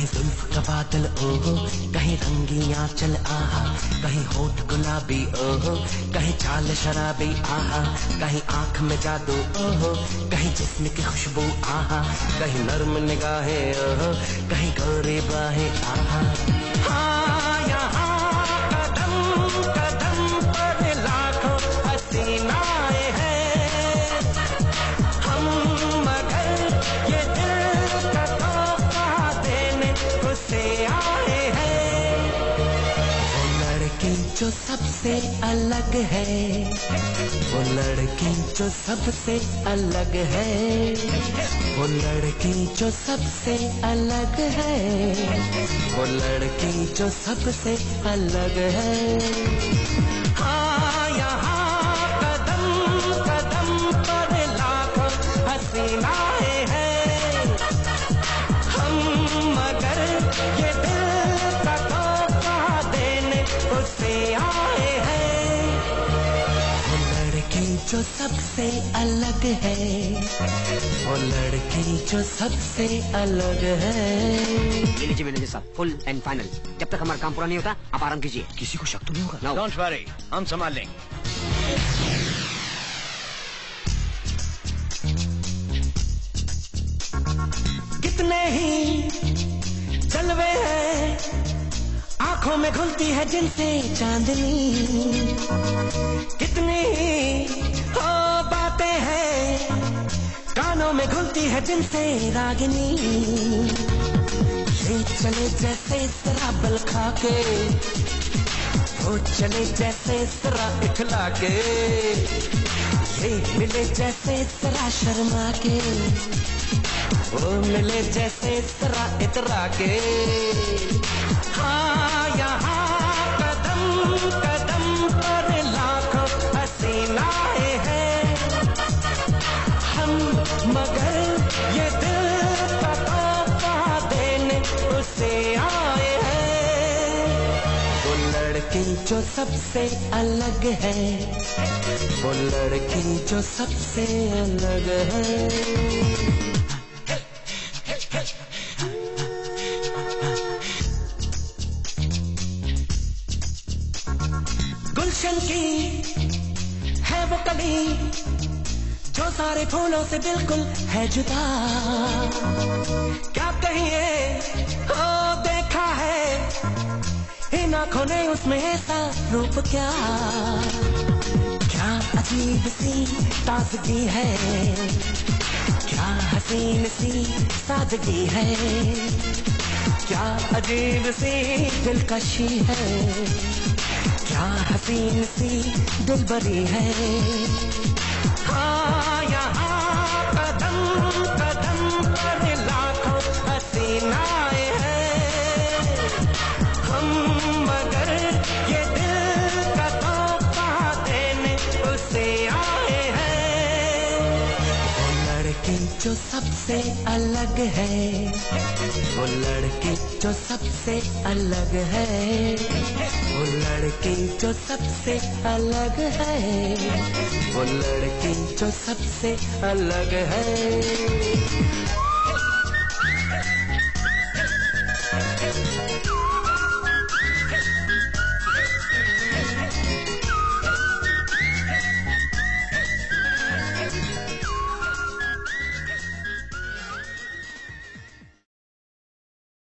बादल, ओहो। कहीं रंगी आंचल आहा। कहीं होठ गुलाबी, ओहो। कहीं चाल शराबी, आहा। कहीं आँख में जादू, ओहो। कहीं जिस्म की खुशबू, आहा। कहीं नर्म निगाहें, ओहो। कहीं गोरी बाहें, आहा। जो सबसे अलग है। वो लड़की जो सबसे अलग है। वो लड़की जो सबसे अलग है। वो लड़की जो सबसे अलग है। जो सबसे अलग है। वो लड़की जो सबसे अलग है। ये लीजिए मैनेजर साहब फुल एंड फाइनल जब तक हमारा काम पूरा नहीं होता आप आराम कीजिए। किसी को शक तो नहीं होगा. डोंट वरी हम संभाल लेंगे। कितने ही जलवे हैं आँखों में घुलती है जिनसे चांदनी। कितनी ही बातें हैं, कानों में घुलती है जिनसे रागिनी। ये चले जैसे शराबल खा के वो चले जैसे सरा इखला के ये मिले जैसे सरा शर्मा के वो मिले जैसे सरा इतरा के लड़की जो सबसे अलग है। वो लड़की जो सबसे अलग है। गुलशन की है वो कली जो सारे फूलों से बिल्कुल है जुदा। क्या आँखों ने उसमें ऐसा रूप क्या? क्या अजीब सी ताजगी है? क्या हसीन सी सादगी है? क्या अजीब सी दिलकशी है? क्या हसीन सी दिलबरी है? हाँ यहाँ कदम कदम पर लाखों हसीनाएँ हैं। हम लड़की जो सबसे अलग है। वो लड़की जो सबसे अलग है। वो लड़की जो सबसे अलग है। वो लड़की जो सबसे अलग है।